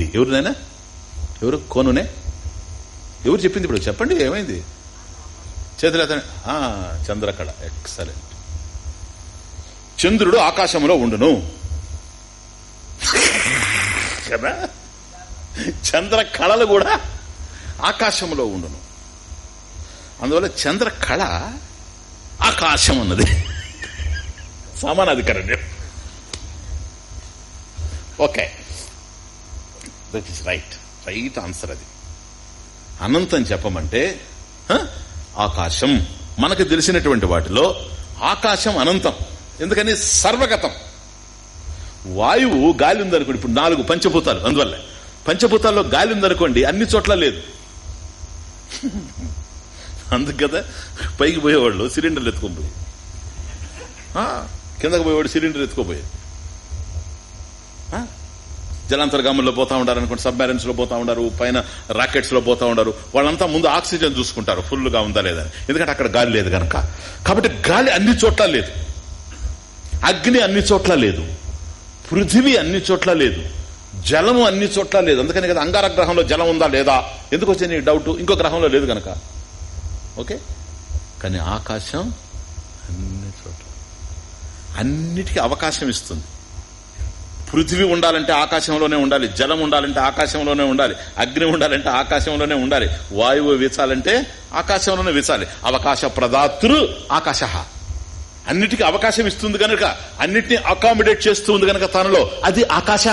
అది. ఎవరినైనా ఎవరు కోనునే? ఎవరు చెప్పింది ఇప్పుడు? చెప్పండి ఏమైంది? చేతులు ఎత్తండి. చంద్రకళ. ఎక్సలెంట్ చంద్రుడు ఆకాశంలో ఉండును. కదా చంద్ర కళలు కూడా ఆకాశంలో ఉండును. అందువల్ల చంద్ర కళ ఆకాశం అన్నది. సమానాధికారం okay. That is right right answer అది. అనంతం చెప్పమంటే ఆకాశం. మనకు తెలిసినటువంటి వాటిలో ఆకాశం అనంతం. ఎందుకని? సర్వగతం. వాయువు గాలి ఉందనుకోండి ఇప్పుడు నాలుగు పంచభూతాలు అందువల్ల. పంచభూతాల్లో గాలి ఉందనుకోండి అన్ని చోట్ల లేదు. అందుకు కదా పైకి పోయేవాళ్ళు సిలిండర్లు ఎత్తుకోపోయి కిందకు పోయేవాడు సిలిండర్ ఎత్తుకోపోయాడు జలాంతర్గాముల్లో పోతా ఉండారు అనుకోండి సబ్మెరైన్స్లో పోతా ఉండారు పైన రాకెట్స్లో పోతా ఉండారు వాళ్ళంతా ముందు ఆక్సిజన్ చూసుకుంటారు ఫుల్గా ఉందా లేదా ఎందుకంటే అక్కడ గాలి లేదు కనుక కాబట్టి గాలి అన్ని చోట్ల లేదు. అగ్ని అన్ని చోట్ల లేదు. పృథివీ అన్ని చోట్ల లేదు. జలము అన్ని చోట్ల లేదు. అందుకని కదా అంగార గ్రహంలో జలం ఉందా లేదా? ఎందుకు వచ్చింది డౌట్? ఇంకో గ్రహంలో లేదు కనుక ఓకే? కానీ ఆకాశం అన్ని చోట్ల. అన్నిటికీ అవకాశం ఇస్తుంది. పృథివీ ఉండాలంటే ఆకాశంలోనే ఉండాలి జలం ఉండాలంటే ఆకాశంలోనే ఉండాలి అగ్ని ఉండాలంటే ఆకాశంలోనే ఉండాలి వాయువు వీచాలంటే ఆకాశంలోనే వీచాలి అవకాశ ప్రదాతృ ఆకాశ. అన్నిటికీ అవకాశం ఇస్తుంది కనుక అన్నిటినీ అకామిడేట్ చేస్తూ ఉంది కనుక తనలో. అది ఆకాశ.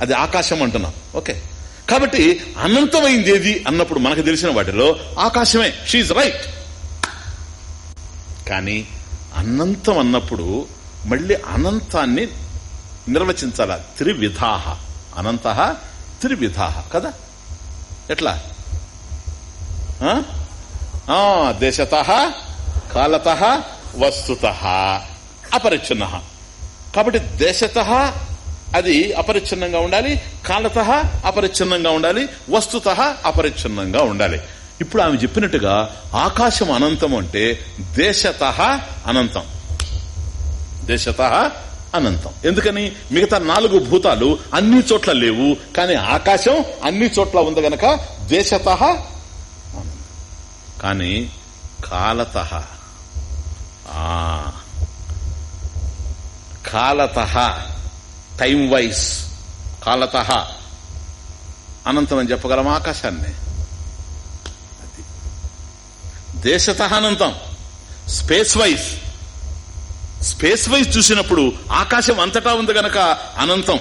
అది ఆకాశం అంటున్నాం. ఓకే. కాబట్టి అనంతమైంది ఏది అన్నప్పుడు మనకు తెలిసిన వాటిలో ఆకాశమే. షీఈ్ రైట్ కానీ అనంతం అన్నప్పుడు మళ్ళీ అనంతాన్ని నిర్వచించాల త్రివిధాహ అనంత త్రివిధాహ కదా? ఎట్లా? ఆ? ఆ, దేశత కాలత వస్తుత. అపరిచ్ఛిన్న. కాబట్టి దేశత అది అపరిచ్ఛిన్నంగా ఉండాలి కాలత అపరిచ్ఛిన్నంగా ఉండాలి వస్తుత అపరిచ్ఛిన్నంగా ఉండాలి. ఇప్పుడు ఆమె చెప్పినట్టుగా ఆకాశం అనంతం అంటే దేశత అనంతం. దేశత అనంతం. ఎందుకని? మిగతా నాలుగు భూతాలు అన్ని చోట్ల లేవు కానీ ఆకాశం అన్ని చోట్ల ఉంది గనక దేశత కానీ కాలత. కాలత. Time vice. కాలత. అనంతం అని చెప్పగలం ఆకాశాన్ని. దేశత అనంతం. Space vice. స్పేస్ వైజ్ చూసినప్పుడు ఆకాశం అంతటా ఉంది గనక అనంతం.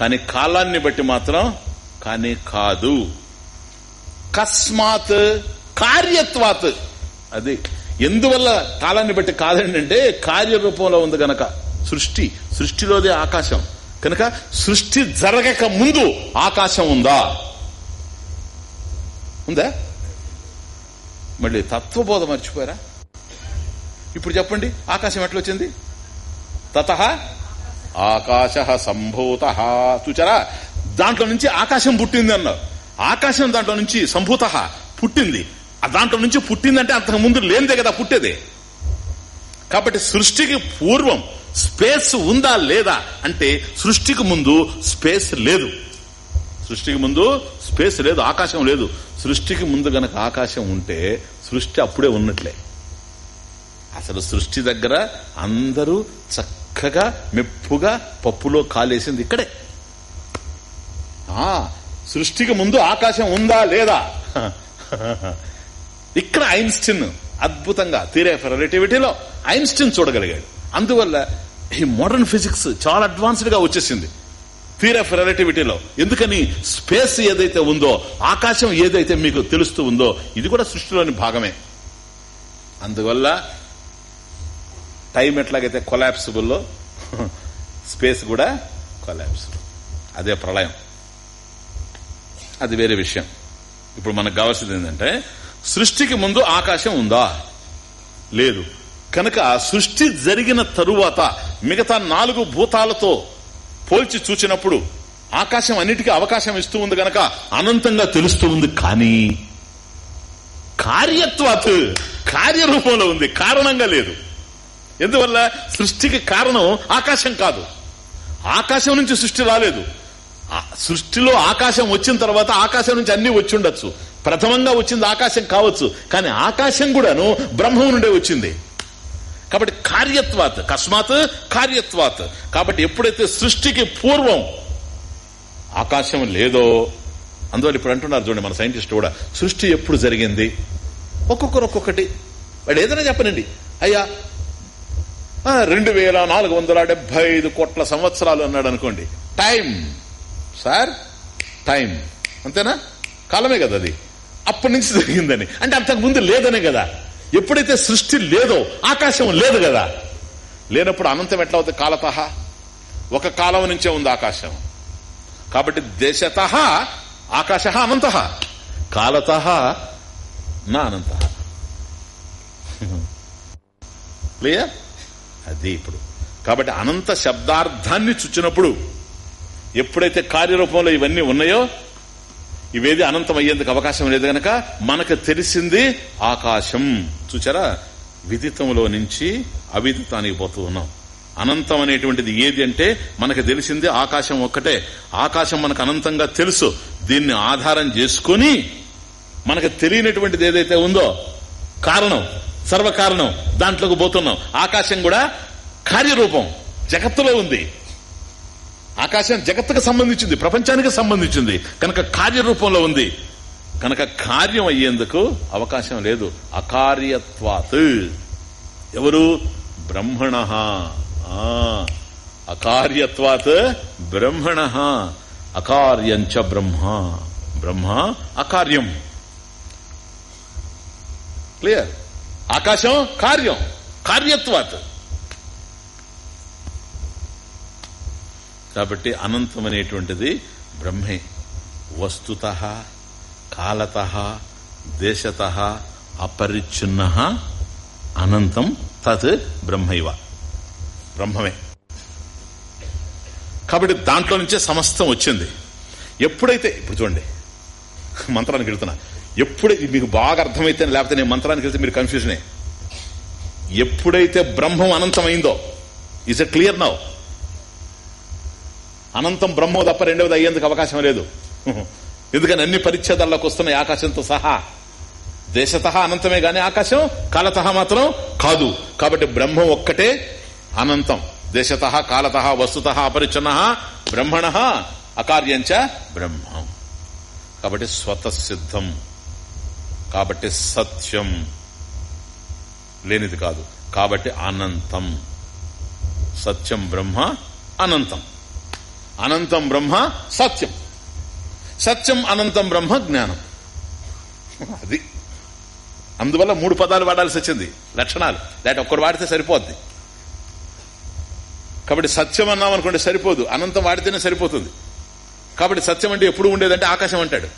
కానీ కాలాన్ని బట్టి మాత్రం కానీ కాదు. కస్మాత్ కార్యత్వాత్. అది ఎందువల్ల కాలాన్ని బట్టి కాదండి అంటే కార్యరూపంలో ఉంది గనక. సృష్టి. సృష్టిలోదే ఆకాశం. కనుక సృష్టి జరగక ముందు ఆకాశం ఉందా? ఉందా? మళ్ళీ తత్వబోధ మర్చిపోయారా? ఇప్పుడు చెప్పండి ఆకాశం ఎట్లా వచ్చింది? తత ఆకాశ సంభూత. చూచారా? దాంట్లో నుంచి ఆకాశం పుట్టింది అన్నారు. ఆకాశం దాంట్లో నుంచి సంభూత పుట్టింది. దాంట్లో నుంచి పుట్టిందంటే అంతకు ముందు లేనిదే కదా పుట్టేదే. కాబట్టి సృష్టికి పూర్వం స్పేస్ ఉందా లేదా అంటే సృష్టికి ముందు స్పేస్ లేదు. సృష్టికి ముందు స్పేస్ లేదు ఆకాశం లేదు. సృష్టికి ముందు గనక ఆకాశం ఉంటే సృష్టి అప్పుడే ఉన్నట్లే. అసలు సృష్టి దగ్గర అందరూ చక్కగా మెప్పుగా పప్పులో కాలేసింది ఇక్కడే. ఆ సృష్టికి ముందు ఆకాశం ఉందా లేదా? ఇక్కడ ఐన్స్టిన్ అద్భుతంగా థియరీ రిలేటివిటీలో ఐన్స్టిన్ చూడగలిగాడు. అందువల్ల ఈ మోడర్న్ ఫిజిక్స్ చాలా అడ్వాన్స్డ్గా వచ్చేసింది. థీర్ ఆఫ్ రిలేటివిటీలో ఎందుకని? స్పేస్ ఏదైతే ఉందో ఆకాశం ఏదైతే మీకు తెలుస్తూ ఉందో ఇది కూడా సృష్టిలోని భాగమే. అందువల్ల టైం ఎట్లాగైతే కొలాప్సిబుల్లో స్పేస్ కూడా కొలాప్సిబుల్. అదే ప్రళయం. అది వేరే విషయం. ఇప్పుడు మనకు కావాల్సింది ఏంటంటే సృష్టికి ముందు ఆకాశం ఉందా? లేదు. కనుక సృష్టి జరిగిన తరువాత మిగతా నాలుగు భూతాలతో పోల్చి చూచినప్పుడు ఆకాశం అన్నిటికీ అవకాశం ఇస్తూ ఉంది గనక అనంతంగా తెలుస్తూ ఉంది. కానీ కార్యత్వాత్ కార్యరూపంలో ఉంది. కారణంగా లేదు. ఎందువల్ల సృష్టికి కారణం ఆకాశం కాదు. ఆకాశం నుంచి సృష్టి రాలేదు. సృష్టిలో ఆకాశం వచ్చిన తర్వాత ఆకాశం నుంచి అన్ని వచ్చి ఉండొచ్చు. ప్రథమంగా వచ్చింది ఆకాశం కావచ్చు. కానీ ఆకాశం కూడాను బ్రహ్మం నుండే వచ్చింది. కాబట్టి కార్యత్వాత్ కస్మాత్ కార్యత్వాత్. కాబట్టి ఎప్పుడైతే సృష్టికి పూర్వం ఆకాశం లేదో అందువల్ల ఇప్పుడు అంటున్నారు చూడండి మన సైంటిస్ట్ కూడా సృష్టి ఎప్పుడు జరిగింది? ఒక్కొక్కరు ఒక్కొక్కటి. వాడు ఏదైనా చెప్పనండి. అయ్యా రెండు వేల నాలుగు వందల డెబ్బై ఐదు కోట్ల సంవత్సరాలు అన్నాడు అనుకోండి. టైం సార్ టైం అంతేనా? కాలమే కదా అది. అప్పటి నుంచి జరిగిందని. అంటే అంతకు ముందు లేదనే కదా. ఎప్పుడైతే సృష్టి లేదో ఆకాశం లేదు కదా. లేనప్పుడు అనంతం ఎట్లా అవుతుంది? కాలత ఒక కాలం నుంచే ఉంది ఆకాశం. కాబట్టి దేశత ఆకాశ అనంత. కాలత నా అనంత. క్లియర్? అది ఇప్పుడు. కాబట్టి అనంత శబ్దార్థాన్ని చుచ్చినప్పుడు ఎప్పుడైతే కార్యరూపంలో ఇవన్నీ ఉన్నాయో ఇవేది అనంతం అయ్యేందుకు అవకాశం లేదు గనక మనకు తెలిసింది ఆకాశం. చూచారా? విదితంలో నుంచి అవిదితానికి పోతూ ఉన్నాం. అనంతం అనేటువంటిది ఏది అంటే మనకు తెలిసింది ఆకాశం ఒక్కటే. ఆకాశం మనకు అనంతంగా తెలుసు. దీన్ని ఆధారం చేసుకొని మనకు తెలియనటువంటిది ఏదైతే ఉందో కారణం సర్వకారణం దాంట్లోకి పోతున్నాం. ఆకాశం కూడా కార్యరూపం. జగత్తులో ఉంది. ఆకాశం జగత్తుకు సంబంధించింది ప్రపంచానికి సంబంధించింది. కనుక కార్యరూపంలో ఉంది. కనుక కార్యం అయ్యేందుకు అవకాశం లేదు. అకార్యత్వాత్. ఎవరు? బ్రహ్మణ. అకార్యత్వాత్ బ్రహ్మణ. అకార్యంచ బ్రహ్మ. బ్రహ్మ అకార్యం. క్లియర్? ఆకాశం కార్యం కార్యత్వాత్. కాబట్టి అనంతం అనేటువంటిది బ్రహ్మే. వస్తుత కాలత దేశత అపరిచ్ఛిన్న అనంతం తత్ బ్రహ్మైవ. బ్రహ్మమే. కాబట్టి దాంట్లో నుంచే సమస్తం వచ్చింది. ఎప్పుడైతే ఇప్పుడు చూడండి మంత్రానికి వెళ్తున్నా. ఎప్పుడైతే మీకు బాగా అర్థమైతే లేకపోతే నేను మంత్రానికి వెళ్తే మీరు కన్ఫ్యూజనే ఎప్పుడైతే బ్రహ్మం అనంతమైందో ఇస్ ఇట్ క్లియర్ నౌ అనంతం బ్రహ్మో తప్ప రెండవది అయ్యేందుకు అవకాశం లేదు. ఎందుకని అన్ని పరిచ్ఛేదాల్లోకి వస్తున్నాయి ఆకాశంతో సహా. దేశత అనంతమే గాని ఆకాశం కాలత మాత్రం కాదు. కాబట్టి బ్రహ్మం ఒక్కటే అనంతం. దేశత కాలత వస్తుత అపరిచ్ఛన్న బ్రహ్మణ అకార్యంచ బ్రహ్మం. కాబట్టి స్వతసిద్ధం. కాబట్టి సత్యం లేనిది కాదు. కాబట్టి అనంతం. సత్యం బ్రహ్మ అనంతం. అనంతం బ్రహ్మ సత్యం. సత్యం అనంతం బ్రహ్మ జ్ఞానం. అది. అందువల్ల మూడు పదాలు వాడాల్సి వచ్చింది. లక్షణాలు. లేకపోతే ఒక్కరు వాడితే సరిపోద్ది. కాబట్టి సత్యం అన్నాం అనుకోండి సరిపోదు. అనంతం వాడితేనే సరిపోతుంది. కాబట్టి సత్యం అంటే ఎప్పుడు ఉండేదంటే ఆకాశం అంటాడు.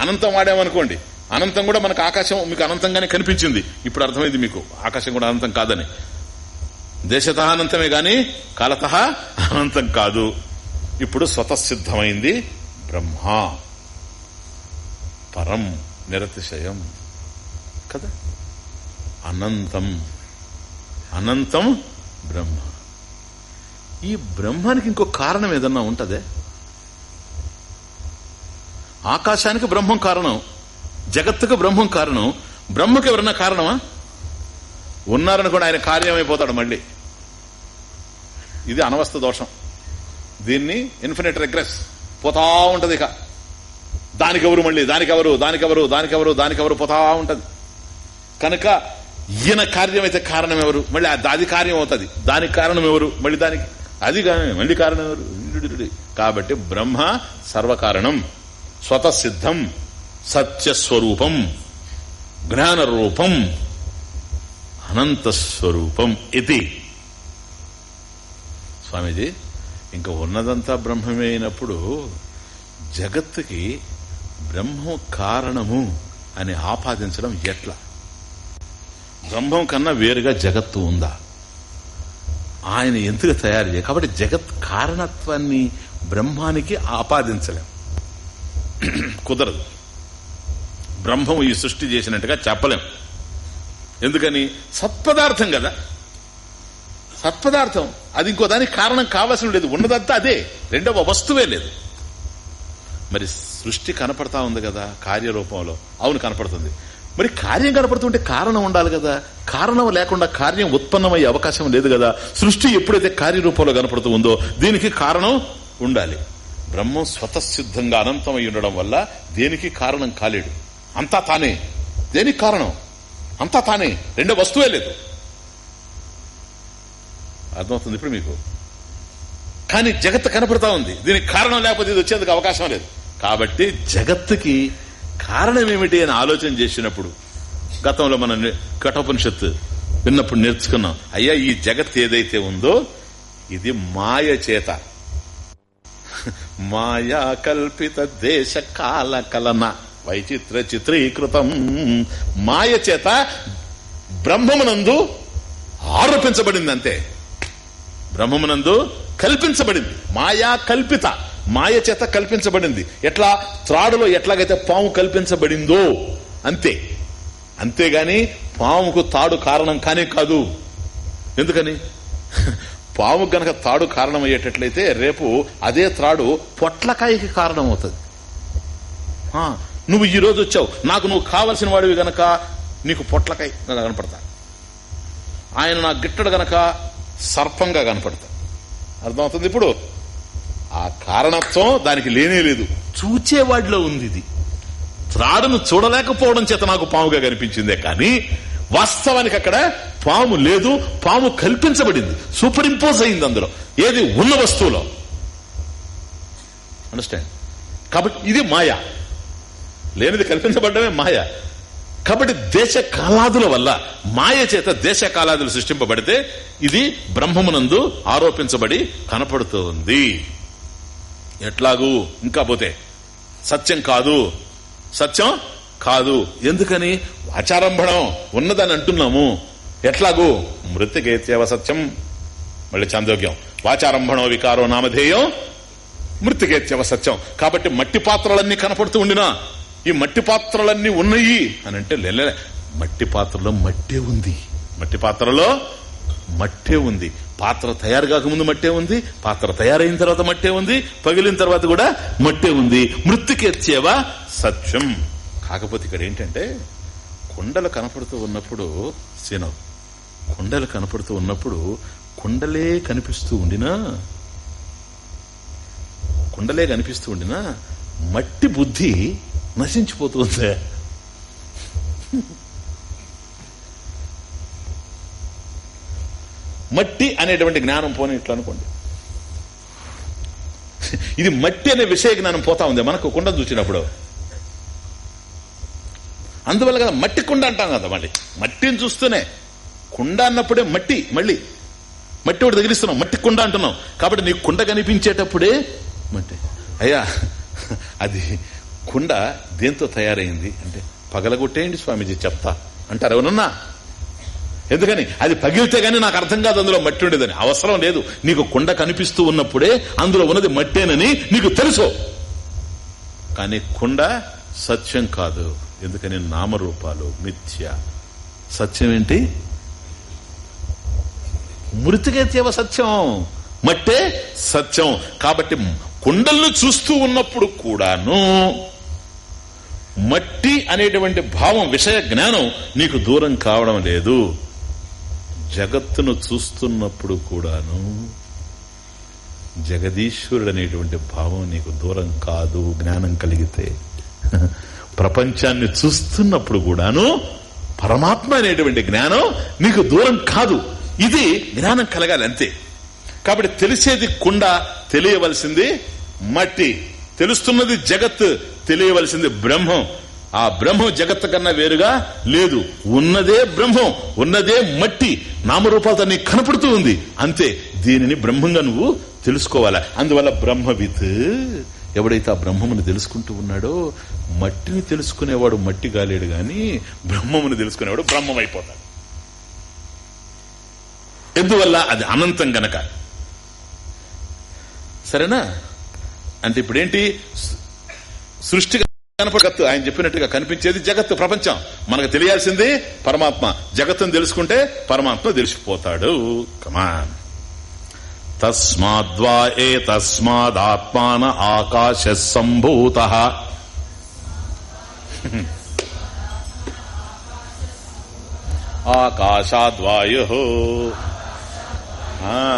అనంతం వాడామనుకోండి. అనంతం కూడా మనకు ఆకాశం మీకు అనంతంగానే కనిపించింది. ఇప్పుడు అర్థమైంది మీకు. ఆకాశం కూడా అనంతం కాదని. దేశత అనంతమే గాని కాలత అనంతం కాదు. ఇప్పుడు స్వతసిద్ధమైంది బ్రహ్మ. పరం నిరతిశయం. కదా? అనంతం. అనంతం బ్రహ్మ. ఈ బ్రహ్మానికి ఇంకో కారణం ఏదన్నా ఉంటదే? ఆకాశానికి బ్రహ్మం కారణం. జగత్తుకు బ్రహ్మం కారణం. బ్రహ్మకు ఎవరన్నా కారణమా? ఉన్నారనుకోండి ఆయన కార్యమైపోతాడు మళ్ళీ. ఇది అనవస్థ దోషం. దీన్ని ఇన్ఫినిట్ రిగ్రెస్ పోతా ఉంటది ఇక. దానికెవరు మళ్ళీ? దానికెవరు? దానికెవరు? దానికెవరు? దానికెవరు? పోతా ఉంటది. కనుక ఈయన కార్యం అయితే కారణం ఎవరు? మళ్ళీ అది కార్యం అవుతుంది. దానికి కారణం ఎవరు? మళ్ళీ దానికి అది కానీ మళ్ళీ కారణం ఎవరు? కాబట్టి బ్రహ్మ సర్వకారణం. స్వతసిద్ధం. సత్యస్వరూపం జ్ఞానరూపం అనంతస్వరూపం ఇది. స్వామీజీ ఇంకా ఉన్నదంతా బ్రహ్మమే అయినప్పుడు జగత్తుకి బ్రహ్మం కారణము అని ఆపాదించడం ఎట్లా? బ్రహ్మం కన్నా వేరుగా జగత్తు ఉందా? ఆయన ఎందుకు తయారు చేయ కాబట్టి జగత్ కారణత్వాన్ని బ్రహ్మానికి ఆపాదించలేం. కుదరదు. బ్రహ్మం ఈ సృష్టి చేసినట్టుగా చెప్పలేం. ఎందుకని? సత్పదార్థం కదా. సత్పదార్థం. అది ఇంకో దానికి కారణం కావాల్సిన లేదు ఉన్నదంతా అదే. రెండవ వస్తువే లేదు. మరి సృష్టి కనపడతా ఉంది కదా కార్యరూపంలో. అవును కనపడుతుంది. మరి కార్యం కనపడుతుంటే కారణం ఉండాలి కదా. కారణం లేకుండా కార్యం ఉత్పన్నమయ్యే అవకాశం లేదు కదా. సృష్టి ఎప్పుడైతే కార్యరూపంలో కనపడుతూ ఉందో దీనికి కారణం ఉండాలి. బ్రహ్మం స్వతసిద్ధంగా అనంతమై ఉండడం వల్ల దేనికి కారణం కాలేడు అంతా తానే. దేనికి కారణం? అంతా తానే. రెండో వస్తువే లేదు. అర్థమవుతుంది ఇప్పుడు మీకు? కానీ జగత్తు కనపడతా ఉంది. దీనికి కారణం లేకపోతే ఇది వచ్చేందుకు అవకాశం లేదు. కాబట్టి జగత్తుకి కారణం ఏమిటి అని ఆలోచన చేసినప్పుడు గతంలో మనం కఠోపనిషత్తు విన్నప్పుడు నేర్చుకున్నాం. అయ్యా ఈ జగత్ ఏదైతే ఉందో ఇది మాయ చేత. మాయా కల్పిత దేశ కాల కలన వైచిత్ర చిత్రీకృతం. మాయ చేత బ్రహ్మమునందు ఆరోపించబడింది అంతే బ్రహ్మమునందు కల్పించబడింది. మాయా కల్పిత. మాయ చేత కల్పించబడింది. ఎట్లా? త్రాడులో ఎట్లాగైతే పాము కల్పించబడిందో అంతే. అంతేగాని పాముకు తాడు కారణం కానే కాదు. ఎందుకని? పాము గనక తాడు కారణం అయ్యేటట్లయితే రేపు అదే త్రాడు పొట్లకాయకి కారణమవుతుంది. ఆ, నువ్వు ఈ రోజు వచ్చావు. నాకు నువ్వు కావలసిన వాడివి గనక నీకు పొట్లకై కనపడతా. ఆయన నా గిట్టడు గనక సర్పంగా కనపడతా. అర్థమవుతుంది ఇప్పుడు? ఆ కారణత్వం దానికి లేనే లేదు. చూచేవాడిలో ఉంది ఇది త్రాడును చూడలేకపోవడం చేత నాకు పాముగా కనిపించిందే కానీ వాస్తవానికి అక్కడ పాము లేదు పాము కల్పించబడింది. సూపర్ ఇంపోజ్ అయింది అందులో. ఏది ఉన్న వస్తువులో. అండర్స్టాండ్ కాబట్టి ఇది మాయ. లేనిది కల్పించబడ్డమే మాయ. కాబట్టి దేశ కాలాదుల వల్ల మాయ చేత దేశ కాలాదులు సృష్టింపబడితే ఇది బ్రహ్మమునందు ఆరోపించబడి కనపడుతోంది. ఎట్లాగూ? ఇంకా పోతే. సత్యం కాదు. సత్యం కాదు. ఎందుకని? ఆచారంభణం ఉన్నదని అంటున్నాము. ఎట్లాగూ? మృతికేత్యవ సత్యం. మళ్ళీ చాందోగ్యం వాచారంభణో వికారో నామధేయం మృతికేత్యవ సత్యం. కాబట్టి మట్టి పాత్రలన్నీ కనపడుతూ ఉండినా ఈ మట్టి పాత్రలన్నీ ఉన్నాయి అని అంటే లేలే మట్టి పాత్రలో మట్టే ఉంది. మట్టి పాత్రలో మట్టే ఉంది. పాత్ర తయారు కాకముందు మట్టే ఉంది. పాత్ర తయారైన తర్వాత మట్టే ఉంది. పగిలిన తర్వాత కూడా మట్టే ఉంది. మృతికెచ్చేవా సత్యం. కాకపోతే ఇక్కడ ఏంటంటే కొండలు కనపడుతూ ఉన్నప్పుడు సినవ్ కొండలు కనపడుతూ ఉన్నప్పుడు కొండలే కనిపిస్తూ ఉండినా కుండలే కనిపిస్తూ ఉండినా మట్టి బుద్ధి నశించిపోతుంది. మట్టి అనేటువంటి జ్ఞానం పోనీ ఇట్లా అనుకోండి. ఇది మట్టి అనే విషయ జ్ఞానం పోతా ఉంది మనకు కుండ చూసినప్పుడు. అందువల్ల కదా మట్టి కుండ అంటాం కదా మళ్ళీ. మట్టిని చూస్తూనే కుండ అన్నప్పుడే మట్టి మళ్ళీ మట్టి ఒకటి తగిలిస్తున్నాం మట్టి కుండ అంటున్నాం. కాబట్టి నీకు కుండ కనిపించేటప్పుడే మట్టి. అయ్యా అది కుండ దేంతో తయారైంది అంటే పగలగొట్టేయండి స్వామీజీ చెప్తా అంటారు ఎవరన్నా ఎందుకని? అది పగిలితే గానీ నాకు అర్థం కాదు అందులో మట్టి ఉండేదని. అవసరం లేదు. నీకు కుండ కనిపిస్తూ ఉన్నప్పుడే అందులో ఉన్నది మట్టేనని నీకు తెలుసు. కానీ కుండ సత్యం కాదు. ఎందుకని? నామరూపాలు మిథ్య. సత్యం ఏంటి మృతికేత్యవ సత్యం. మట్టే సత్యం. కాబట్టి కుండలను చూస్తూ ఉన్నప్పుడు కూడాను మట్టి అనేటువంటి భావం విషయ జ్ఞానం నీకు దూరం కావడం లేదు. జగత్తును చూస్తున్నప్పుడు కూడాను జగదీశ్వరుడు అనేటువంటి భావం నీకు దూరం కాదు జ్ఞానం కలిగితే. ప్రపంచాన్ని చూస్తున్నప్పుడు కూడాను పరమాత్మ అనేటువంటి జ్ఞానం నీకు దూరం కాదు. ఇది జ్ఞానం కలగాలి అంతే. కాబట్టి తెలిసేది కుండ తెలియవలసింది మట్టి. తెలుస్తున్నది జగత్ తెలియవలసింది బ్రహ్మం. ఆ బ్రహ్మం జగత్ కన్నా వేరుగా లేదు. ఉన్నదే బ్రహ్మం ఉన్నదే మట్టి. నామరూపాలతో నీకు కనపడుతూ ఉంది. అంతే దీనిని బ్రహ్మంగా నువ్వు తెలుసుకోవాలా? అందువల్ల బ్రహ్మవిత్ ఎవడైతే ఆ బ్రహ్మమును తెలుసుకుంటూ ఉన్నాడో మట్టిని తెలుసుకునేవాడు మట్టి కాలేడు గాని బ్రహ్మమును తెలుసుకునేవాడు బ్రహ్మం అయిపోతాడు ఎందువల్ల? అది అనంతం గనక. సరేనా? అంటే ఇప్పుడేంటి? సృష్టి కనపడగత్తు. ఆయన చెప్పినట్టుగా కనిపించేది జగత్తు ప్రపంచం. మనకు తెలియాల్సింది పరమాత్మ. జగత్తును తెలుసుకుంటే పరమాత్మ తెలిసిపోతాడు. కమాన్ తస్మాద్వా ఏ తస్మాదాత్మాన ఆకాశ సంభూత ఆకాశాద్వాయు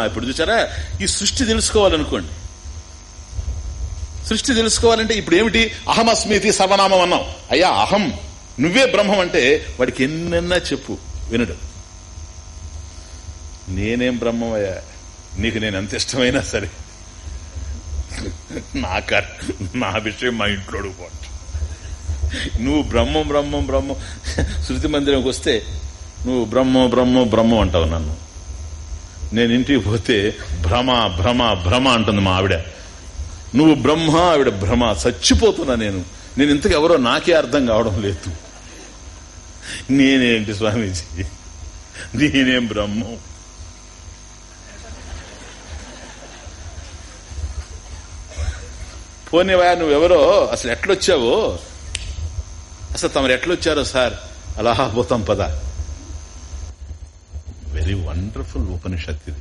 ఇప్పుడు చూసారా? ఈ సృష్టి తెలుసుకోవాలనుకోండి. సృష్టి తెలుసుకోవాలంటే ఇప్పుడు ఏమిటి అహమస్మితి సర్వనామం అన్నాం అయ్యా అహం. నువ్వే బ్రహ్మం అంటే వాడికి ఎన్నెన్నా చెప్పు వినడు. నేనేం బ్రహ్మమయ్యా? నీకు నేను ఎంత ఇష్టమైనా సరే. నాక నా విషయం మా ఇంట్లో పోటు నువ్వు బ్రహ్మం బ్రహ్మం బ్రహ్మం. శృతి మందిరంకి వస్తే నువ్వు బ్రహ్మ బ్రహ్మ బ్రహ్మం అంటావు నన్ను. నేను ఇంటికి పోతే భ్రమ భ్రమ భ్రమ అంటుంది మా ఆవిడ. నువ్వు బ్రహ్మ ఆవిడ భ్రమ. చచ్చిపోతున్నా నేను. నేను ఇంతకు ఎవరో నాకే అర్థం కావడం లేదు. నేనేంటి స్వామీజీ? నేనేం బ్రహ్మం? పోనేవా నువ్వెవరో? అసలు ఎట్లొచ్చావో? అసలు తమరు ఎట్లొచ్చారో సార్? అలా పోతాం పద. వెరీ వండర్ఫుల్ ఉపనిషత్ ఇది.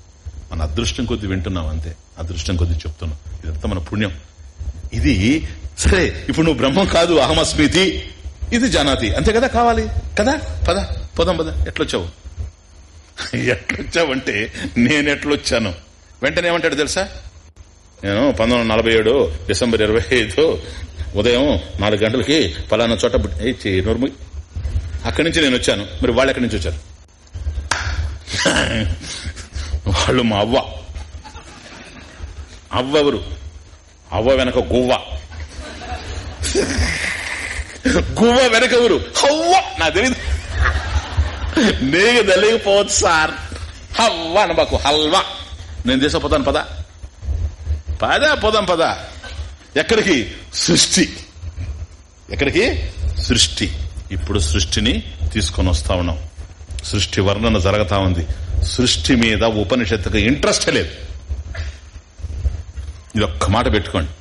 మన అదృష్టం కొద్ది వింటున్నాం అంతే. అదృష్టం కొద్ది చెప్తున్నాం. ఇదంతా మన పుణ్యం. ఇది సరే ఇప్పుడు నువ్వు బ్రహ్మం కాదు అహమస్మితి. ఇది జానాతి. అంతే కదా కావాలి? కదా? పద పదం పద. ఎట్లొచ్చావు? ఎట్లొచ్చావంటే నేను ఎట్లొచ్చాను వెంటనే ఏమంటాడు తెలుసా? నేను పంతొమ్మిది వందల నలభై ఏడు డిసెంబర్ ఇరవై ఐదు ఉదయం నాలుగు గంటలకి పలానా చోట నూరుము. అక్కడి నుంచి నేను వచ్చాను. మరి వాళ్ళు ఎక్కడి నుంచి వచ్చారు? వాళ్ళు మా అవ్వ. అవ్వవరు? అవ్వ వెనక గువ్వ. గువ్వ వెనకవరు హవ్వ నా తెలియదు నీకు తెలియకపోవచ్చు సార్. హవ్వ అనబాకు హల్వా. నేను తీసుకుపోతాను పద. పదా పోదాం పద. ఎక్కడికి? సృష్టి. ఎక్కడికి? సృష్టి. ఇప్పుడు సృష్టిని తీసుకొని వస్తా ఉన్నాం. సృష్టి వర్ణన జరుగుతా ఉంది. సృష్టి మీద ఉపనిషత్తుకు ఇంట్రెస్ట్ లేదు. ఇది ఒక్క మాట పెట్టుకోండి.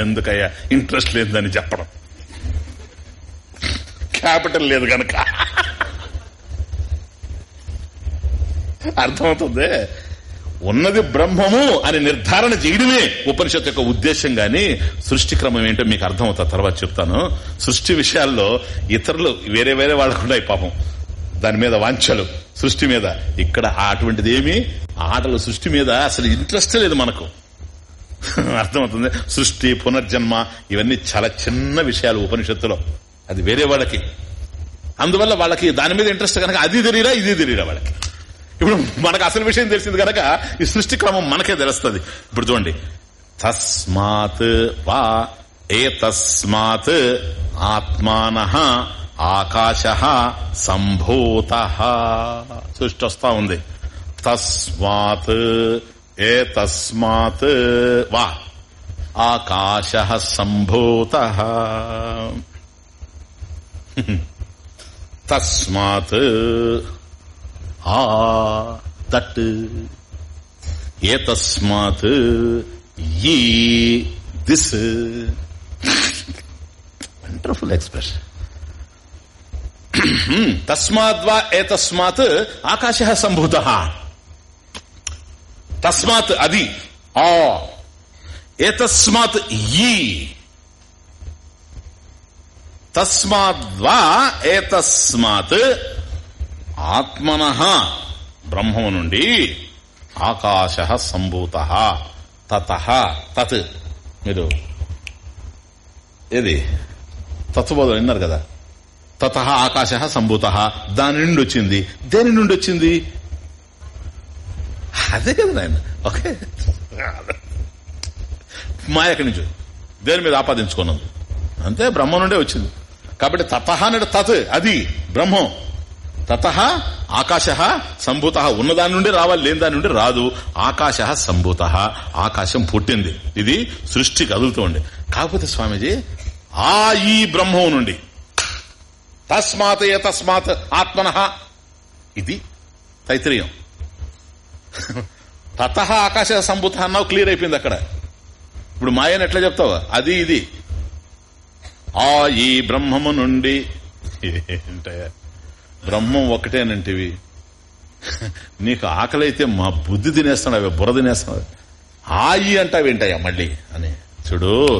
ఎందుకయ్యా? ఇంట్రెస్ట్ లేదని చెప్పడం. క్యాపిటల్ లేదు కనుక అర్థమవుతుంది? ఉన్నది బ్రహ్మము అని నిర్ధారణ చేయడమే ఉపనిషత్తు యొక్క ఉద్దేశం గాని సృష్టి క్రమం ఏంటో మీకు అర్థమవుతా తర్వాత చెప్తాను. సృష్టి విషయాల్లో ఇతరులు వేరే వేరే వాళ్ళకు ఉన్నాయి పాపం. దాని మీద వాంఛలు. సృష్టి మీద. ఇక్కడ అటువంటిది ఏమి ఆటలు సృష్టి మీద అసలు ఇంట్రెస్ట్ లేదు మనకు. అర్థమవుతుంది? సృష్టి పునర్జన్మ ఇవన్నీ చాలా చిన్న విషయాలు ఉపనిషత్తులో. అది వేరే వాళ్ళకి. అందువల్ల వాళ్ళకి దాని మీద ఇంట్రెస్ట్ కనుక అది తెలియరా ఇది తెలియరా వాళ్ళకి? ఇప్పుడు మనకు అసలు విషయం తెలిసింది కనుక ఈ సృష్టి క్రమం మనకే తెలుస్తుంది. ఇప్పుడు చూడండి. తస్మాత్ వా ఏ తస్మాత్ ఆత్మాన ఆకాశ సంభూత సృష్టి వస్తా ఉంది తస్మాత్ ఏ తస్మాత్ వా. ఆకాశ సంభూత. తస్మాత్ ఆ తట్ ఏ తస్మాత్ ఈ దిస్. వండర్ఫుల్ ఎక్స్ప్రెషన్ తస్మాద్వా ఏతస్మాత్ ఆకాశ సంభూత తస్మాత్ అది ఆ. ఏతస్మాత్ ఈ. తస్మాద్వా ఏతస్మాత్ ఆత్మన బ్రహ్మము నుండి ఆకాశ సంభూత. తత. తత్. మీరు ఏది? తత్వబోధం విన్నారు కదా? తత ఆకాశ సంభూత. దాని నుండి వచ్చింది దేని నుండి వచ్చింది అదే కదా ఆయన ఓకే. మా ఎక్కడి నుంచి. దేని మీద ఆపాదించుకున్నది అంతే బ్రహ్మ నుండే వచ్చింది. కాబట్టి తత అనేది తత్ అది బ్రహ్మం. తత ఆకాశ సంభూత. ఉన్నదాని నుండి రావాలి లేని దాని నుండి రాదు. ఆకాశ సంభూత. ఆకాశం పుట్టింది. ఇది సృష్టి కదులుతోంది కాకపోతే స్వామీజీ ఆ ఈ బ్రహ్మం నుండి తస్మాత్ ఏ తస్మాత్ ఆత్మన ఇది తైత్రీయం. తత ఆకాశ సంభూత అన్నావు క్లియర్ అయిపోయింది అక్కడ. ఇప్పుడు మాయని ఎట్లా చెప్తావు? అది ఇది. ఆ ఈ బ్రహ్మము నుండి ఏంటయ్యా బ్రహ్మం ఒకటేనంటివి. నీకు ఆకలి అయితే మా బుద్ధి తినేస్తున్నావే బుర్ర తినేస్తున్నావు ఆయి అంటావేంటయ్యా మళ్ళీ? అని. చూడు